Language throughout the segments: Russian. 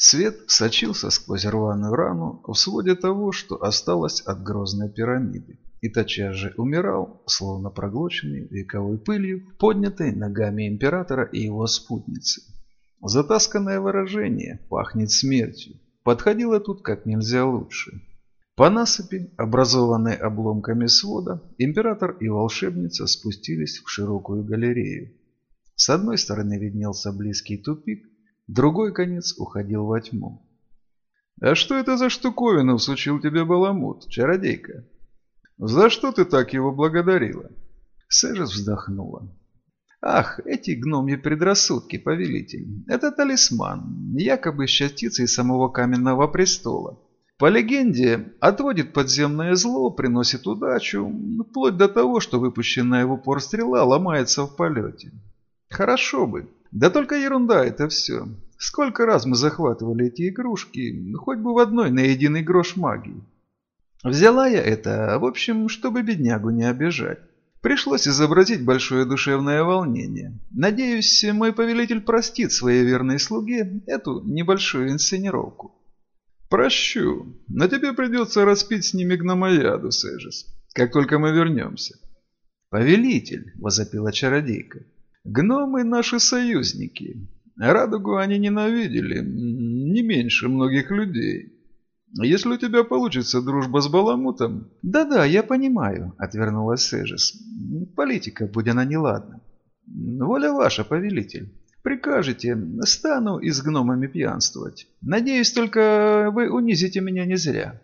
Свет сочился сквозь рваную рану в своде того, что осталось от грозной пирамиды, и тотчас же умирал, словно проглоченный вековой пылью, поднятой ногами императора и его спутницы. Затасканное выражение «пахнет смертью» подходило тут как нельзя лучше. По насыпи, образованной обломками свода, император и волшебница спустились в широкую галерею. С одной стороны виднелся близкий тупик, Другой конец уходил во тьму. «А что это за штуковину всучил тебе Баламут, чародейка? За что ты так его благодарила?» Сэжес вздохнула. «Ах, эти гномьи предрассудки, повелитель. Это талисман, якобы с частицей самого каменного престола. По легенде, отводит подземное зло, приносит удачу, вплоть до того, что выпущенная в упор стрела ломается в полете. Хорошо бы, да только ерунда это все. Сколько раз мы захватывали эти игрушки, хоть бы в одной на единый грош магии. Взяла я это, в общем, чтобы беднягу не обижать. Пришлось изобразить большое душевное волнение. Надеюсь, мой повелитель простит своей верной слуге эту небольшую инсценировку. Прощу, но тебе придется распить с ними гномояду, Сэжис, как только мы вернемся. Повелитель, возопила чародейка, Гномы наши союзники. Радугу они ненавидели, не меньше многих людей. Если у тебя получится дружба с Баламутом... Да-да, я понимаю, отвернулась Сежис. Политика, будь она неладна. Воля ваша, повелитель. Прикажете, стану и с гномами пьянствовать. Надеюсь, только вы унизите меня не зря.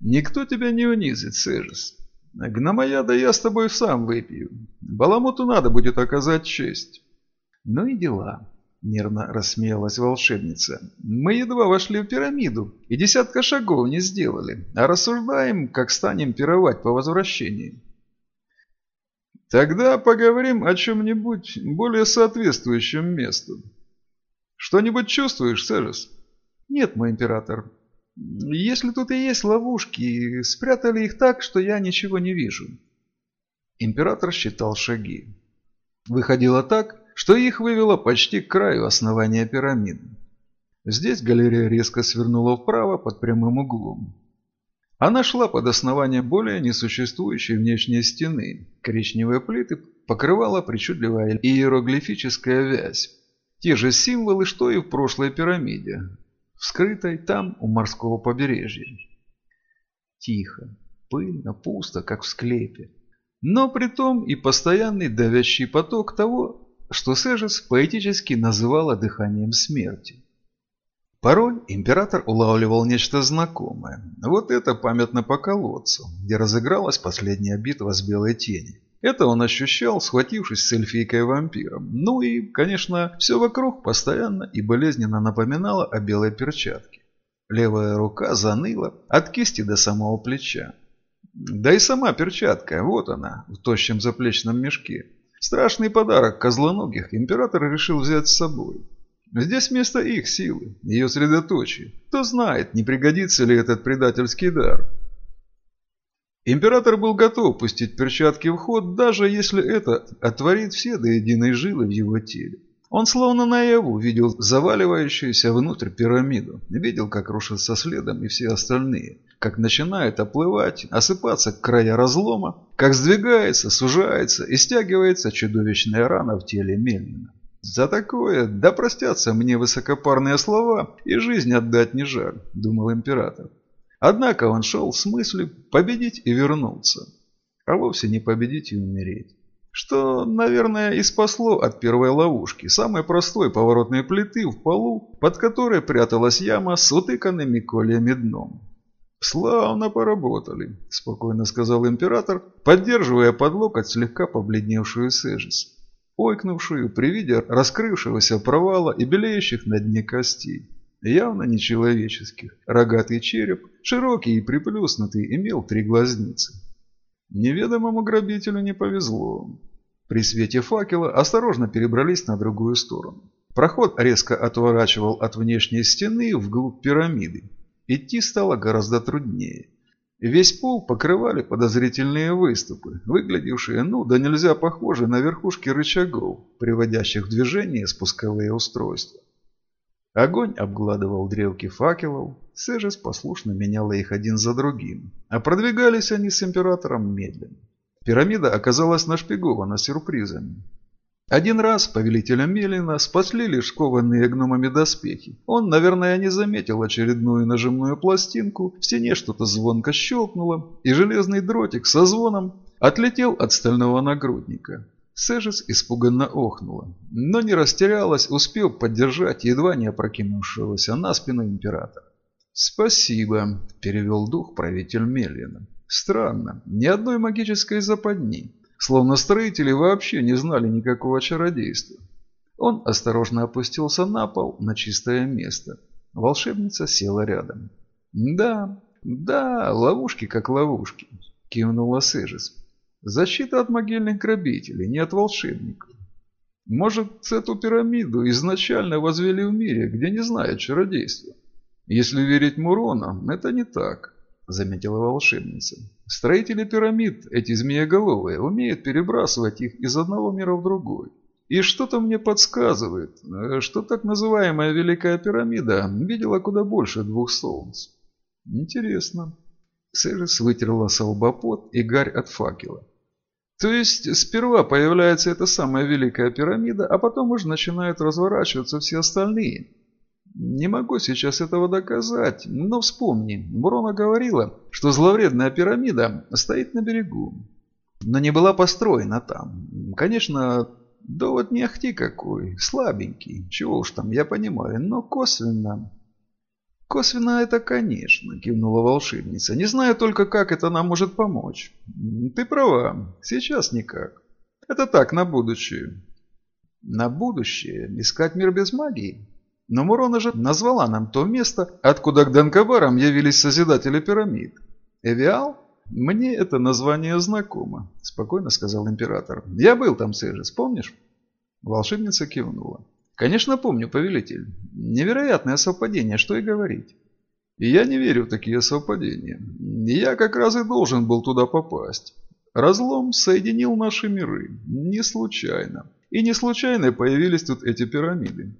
Никто тебя не унизит, Сежис. Гномояда я с тобой сам выпью. Баламуту надо будет оказать честь. Ну и дела. Нервно рассмеялась волшебница. Мы едва вошли в пирамиду и десятка шагов не сделали, а рассуждаем, как станем пировать по возвращении. Тогда поговорим о чем-нибудь более соответствующем месту. Что-нибудь чувствуешь, Сержес? Нет, мой император, если тут и есть ловушки, спрятали их так, что я ничего не вижу. Император считал шаги. Выходило так, что их вывело почти к краю основания пирамиды. Здесь галерея резко свернула вправо под прямым углом. Она шла под основанием более несуществующей внешней стены. Коричневые плиты покрывала причудливая иероглифическая вязь. Те же символы, что и в прошлой пирамиде, вскрытой там, у морского побережья. Тихо, пыльно, пусто, как в склепе. Но при том и постоянный давящий поток того, что Сежес поэтически называла дыханием смерти. Порой император улавливал нечто знакомое. Вот это памятно по колодцу, где разыгралась последняя битва с белой тенью. Это он ощущал, схватившись с эльфийкой-вампиром. Ну и, конечно, все вокруг постоянно и болезненно напоминало о белой перчатке. Левая рука заныла от кисти до самого плеча. Да и сама перчатка, вот она, в тощем заплечном мешке. Страшный подарок козлоногих император решил взять с собой. Здесь место их силы, ее средоточие. Кто знает, не пригодится ли этот предательский дар. Император был готов пустить перчатки в ход, даже если это отворит все до единой жилы в его теле. Он словно наяву видел заваливающуюся внутрь пирамиду, видел, как рушатся следом и все остальные, как начинает оплывать, осыпаться края разлома, как сдвигается, сужается и стягивается чудовищная рана в теле Мельнина. За такое, да простятся мне высокопарные слова, и жизнь отдать не жаль, думал император. Однако он шел с мыслью победить и вернуться, а вовсе не победить и умереть. Что, наверное, и спасло от первой ловушки, самой простой поворотной плиты в полу, под которой пряталась яма с утыканными кольями дном. «Славно поработали», – спокойно сказал император, поддерживая под локоть слегка побледневшую Сежис, ойкнувшую при виде раскрывшегося провала и белеющих на дне костей явно нечеловеческих. Рогатый череп, широкий и приплюснутый, имел три глазницы. Неведомому грабителю не повезло. При свете факела осторожно перебрались на другую сторону. Проход резко отворачивал от внешней стены вглубь пирамиды. Идти стало гораздо труднее. Весь пол покрывали подозрительные выступы, выглядевшие, ну да нельзя похожи на верхушки рычагов, приводящих в движение спусковые устройства. Огонь обгладывал дрелки факелов, Сежес послушно меняла их один за другим, а продвигались они с императором медленно. Пирамида оказалась нашпигована сюрпризами. Один раз повелителя Мелина спасли лишь кованные гномами доспехи. Он, наверное, не заметил очередную нажимную пластинку, в стене что-то звонко щелкнуло, и железный дротик со звоном отлетел от стального нагрудника. Сежис испуганно охнула, но не растерялась, успел поддержать едва не опрокинувшегося на спину императора. «Спасибо», – перевел дух правитель Мелина. «Странно, ни одной магической западни, словно строители вообще не знали никакого чародейства». Он осторожно опустился на пол, на чистое место. Волшебница села рядом. «Да, да, ловушки как ловушки», – кивнула Сежис. Защита от могильных грабителей, не от волшебников. Может, эту пирамиду изначально возвели в мире, где не знают чародейства. Если верить Муронам, это не так, заметила волшебница. Строители пирамид, эти змееголовые, умеют перебрасывать их из одного мира в другой. И что-то мне подсказывает, что так называемая Великая пирамида видела куда больше двух солнц. Интересно. Сэрис вытерла солбопот и гарь от факела. То есть сперва появляется эта самая Великая пирамида, а потом уже начинают разворачиваться все остальные. Не могу сейчас этого доказать, но вспомни, Мурона говорила, что зловредная пирамида стоит на берегу, но не была построена там. Конечно, довод не ахти какой, слабенький, чего уж там, я понимаю, но косвенно... «Косвенно это, конечно», – кивнула волшебница. «Не знаю только, как это нам может помочь». «Ты права. Сейчас никак. Это так, на будущее». «На будущее? Искать мир без магии?» Но Мурона же назвала нам то место, откуда к Данкабарам явились Созидатели пирамид. «Эвиал?» «Мне это название знакомо», – спокойно сказал император. «Я был там, Сэжис, помнишь?» Волшебница кивнула. Конечно, помню, повелитель. Невероятное совпадение, что и говорить. И я не верю в такие совпадения. Я как раз и должен был туда попасть. Разлом соединил наши миры. Не случайно. И не случайно появились тут эти пирамиды.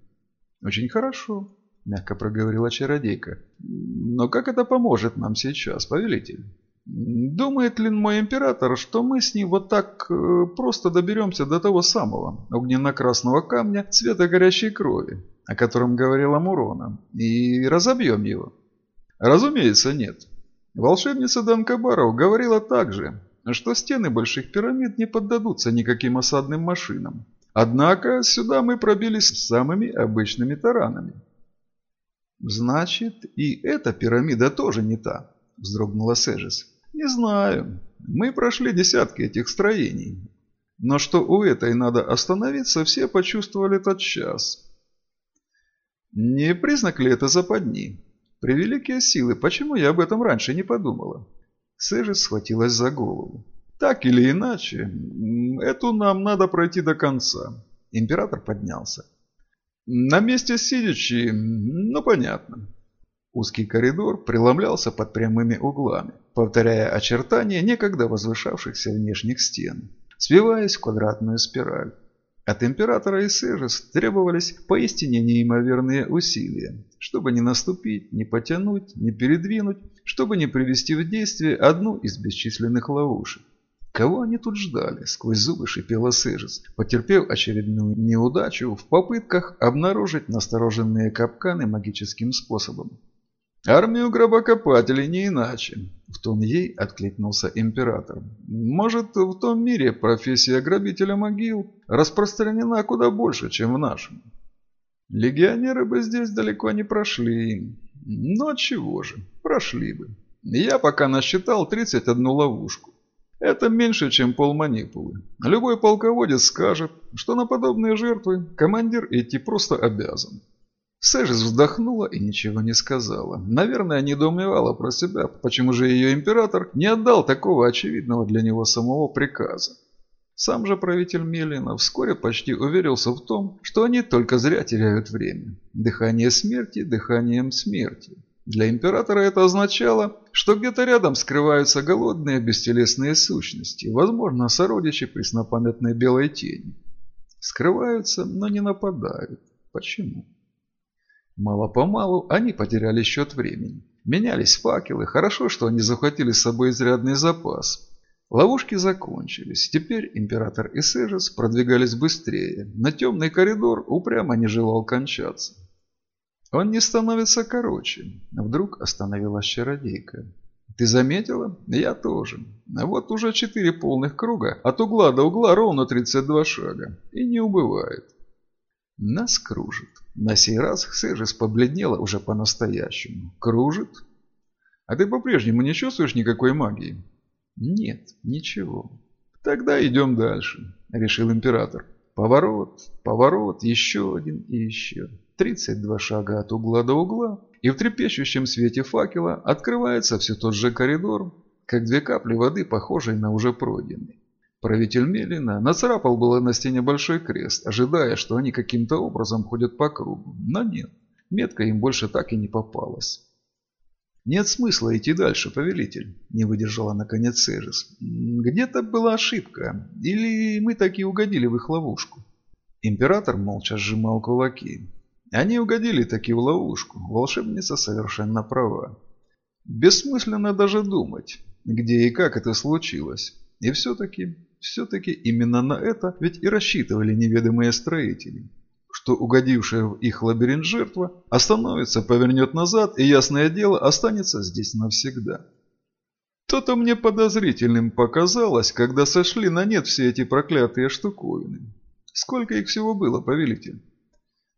Очень хорошо, мягко проговорила чародейка. Но как это поможет нам сейчас, повелитель? Думает ли мой император, что мы с ним вот так э, просто доберемся до того самого огненно-красного камня цвета горящей крови, о котором говорила Мурона, и разобьем его? Разумеется, нет. Волшебница Данкабаров говорила также, что стены больших пирамид не поддадутся никаким осадным машинам. Однако сюда мы пробились самыми обычными таранами. Значит, и эта пирамида тоже не та, вздрогнула Сежис. Не знаю. Мы прошли десятки этих строений. Но что у этой надо остановиться, все почувствовали тот час. Не признак ли это западни? Превеликие силы, почему я об этом раньше не подумала? Сэжи схватилась за голову. Так или иначе, эту нам надо пройти до конца. Император поднялся. На месте сидячи, ну понятно. Узкий коридор преломлялся под прямыми углами, повторяя очертания некогда возвышавшихся внешних стен, свиваясь в квадратную спираль. От императора и Сежес требовались поистине неимоверные усилия, чтобы не наступить, не потянуть, не передвинуть, чтобы не привести в действие одну из бесчисленных ловушек. Кого они тут ждали? Сквозь зубы шипела Сежес, потерпев очередную неудачу в попытках обнаружить настороженные капканы магическим способом. «Армию гробокопателей не иначе», – в тон ей откликнулся император. «Может, в том мире профессия грабителя могил распространена куда больше, чем в нашем. Легионеры бы здесь далеко не прошли. Но чего же, прошли бы. Я пока насчитал 31 ловушку. Это меньше, чем полманипулы. Любой полководец скажет, что на подобные жертвы командир идти просто обязан. Сэжис вздохнула и ничего не сказала. Наверное, недоумевала про себя, почему же ее император не отдал такого очевидного для него самого приказа. Сам же правитель Мелина вскоре почти уверился в том, что они только зря теряют время. Дыхание смерти дыханием смерти. Для императора это означало, что где-то рядом скрываются голодные бестелесные сущности, возможно, сородичи преснопамятной белой тени. Скрываются, но не нападают. Почему? Мало-помалу они потеряли счет времени. Менялись факелы, хорошо, что они захватили с собой изрядный запас. Ловушки закончились. Теперь император и Сежес продвигались быстрее. На темный коридор упрямо не желал кончаться. Он не становится короче. Вдруг остановилась чародейка. Ты заметила? Я тоже. Вот уже четыре полных круга, от угла до угла ровно 32 шага. И не убывает. Нас кружит. На сей раз Сежис побледнела уже по-настоящему. Кружит? А ты по-прежнему не чувствуешь никакой магии? Нет, ничего. Тогда идем дальше, решил император. Поворот, поворот, еще один и еще. 32 шага от угла до угла, и в трепещущем свете факела открывается все тот же коридор, как две капли воды, похожие на уже пройденный. Правитель Мелина нацарапал было на стене большой крест, ожидая, что они каким-то образом ходят по кругу. Но нет, метка им больше так и не попалась. «Нет смысла идти дальше, повелитель», – не выдержала наконец Сежис. «Где-то была ошибка, или мы таки угодили в их ловушку?» Император молча сжимал кулаки. Они угодили таки в ловушку. Волшебница совершенно права. Бессмысленно даже думать, где и как это случилось. И все-таки, все-таки именно на это ведь и рассчитывали неведомые строители. Что угодившая в их лабиринт жертва остановится, повернет назад и, ясное дело, останется здесь навсегда. То-то мне подозрительным показалось, когда сошли на нет все эти проклятые штуковины. Сколько их всего было, повелитель?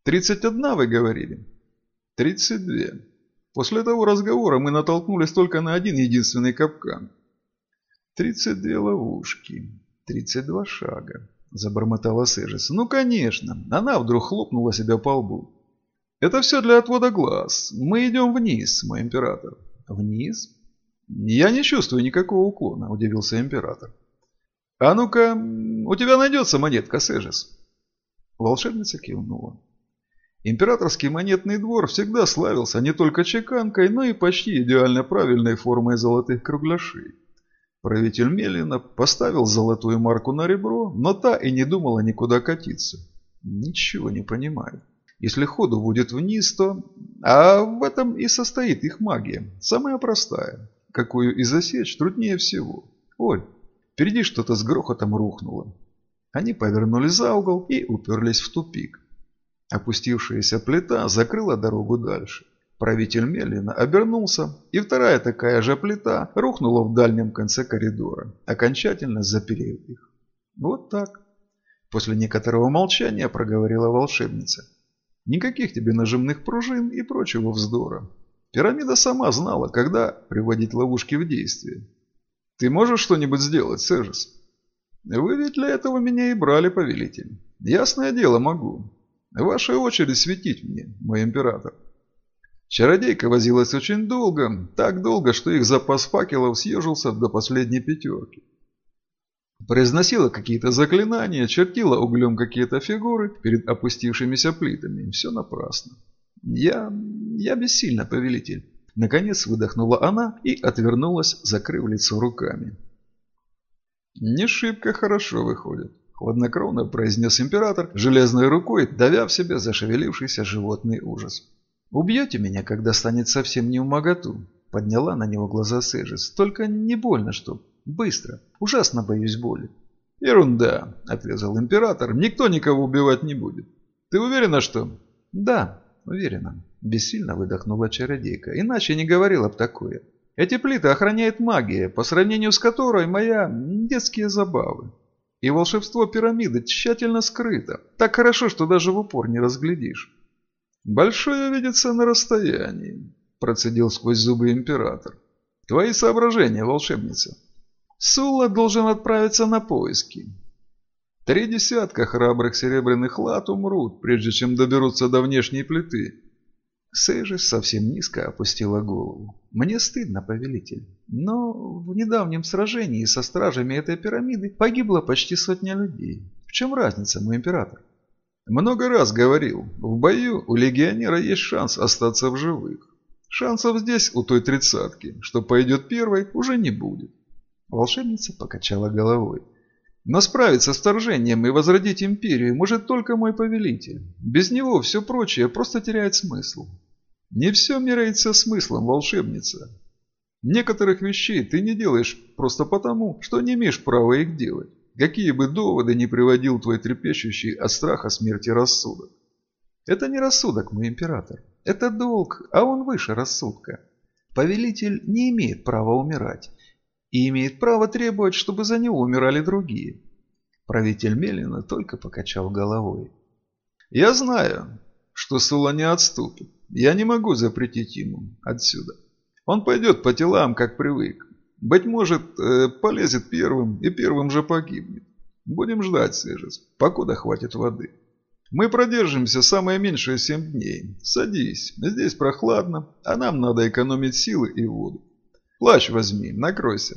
«Тридцать одна, вы говорили?» «Тридцать две. После того разговора мы натолкнулись только на один единственный капкан. Тридцать две ловушки, тридцать два шага», – забормотала Сежис. «Ну, конечно!» Она вдруг хлопнула себя по лбу. «Это все для отвода глаз. Мы идем вниз, мой император». «Вниз?» «Я не чувствую никакого уклона», – удивился император. «А ну-ка, у тебя найдется монетка, Сежис?» Волшебница кивнула. Императорский монетный двор всегда славился не только чеканкой, но и почти идеально правильной формой золотых кругляшей. Правитель Мелина поставил золотую марку на ребро, но та и не думала никуда катиться. Ничего не понимаю. Если ходу будет вниз, то... А в этом и состоит их магия. Самая простая, какую и засечь труднее всего. Ой, впереди что-то с грохотом рухнуло. Они повернули за угол и уперлись в тупик. Опустившаяся плита закрыла дорогу дальше. Правитель медленно обернулся, и вторая такая же плита рухнула в дальнем конце коридора, окончательно заперев их. Вот так. После некоторого молчания проговорила волшебница. Никаких тебе нажимных пружин и прочего вздора. Пирамида сама знала, когда приводить ловушки в действие. Ты можешь что-нибудь сделать, Сержис? Вы ведь для этого меня и брали, повелитель. Ясное дело, могу. Ваша очередь светить мне, мой император. Чародейка возилась очень долго, так долго, что их запас факелов съежился до последней пятерки. Произносила какие-то заклинания, чертила углем какие-то фигуры перед опустившимися плитами. Все напрасно. Я... я бессильна, повелитель. Наконец выдохнула она и отвернулась, закрыв лицо руками. Не шибко хорошо выходит. Хладнокровно произнес император, железной рукой давя в себя зашевелившийся животный ужас. «Убьете меня, когда станет совсем не умоготу?» Подняла на него глаза Сежис. «Только не больно, что? Быстро. Ужасно боюсь боли». «Ерунда», — отрезал император. «Никто никого убивать не будет. Ты уверена, что...» «Да, уверена», — бессильно выдохнула чародейка. «Иначе не говорила б такое. Эти плиты охраняет магия, по сравнению с которой моя детские забавы. И волшебство пирамиды тщательно скрыто. Так хорошо, что даже в упор не разглядишь. «Большое видится на расстоянии», – процедил сквозь зубы император. «Твои соображения, волшебница». Сулла должен отправиться на поиски. Три десятка храбрых серебряных лат умрут, прежде чем доберутся до внешней плиты. Сейжи совсем низко опустила голову. «Мне стыдно, повелитель, но в недавнем сражении со стражами этой пирамиды погибло почти сотня людей. В чем разница, мой император?» «Много раз говорил, в бою у легионера есть шанс остаться в живых. Шансов здесь, у той тридцатки, что пойдет первой, уже не будет». Волшебница покачала головой. Но справиться с вторжением и возродить империю может только мой повелитель. Без него все прочее просто теряет смысл. Не все меряется смыслом, волшебница. Некоторых вещей ты не делаешь просто потому, что не имеешь права их делать. Какие бы доводы ни приводил твой трепещущий от страха смерти рассудок. Это не рассудок, мой император. Это долг, а он выше рассудка. Повелитель не имеет права умирать и имеет право требовать, чтобы за него умирали другие. Правитель Мелина только покачал головой. Я знаю, что Сула не отступит. Я не могу запретить ему отсюда. Он пойдет по телам, как привык. Быть может, э, полезет первым и первым же погибнет. Будем ждать, Сежес, покуда хватит воды. Мы продержимся самое меньшее семь дней. Садись, здесь прохладно, а нам надо экономить силы и воду. Плащ возьми, накройся.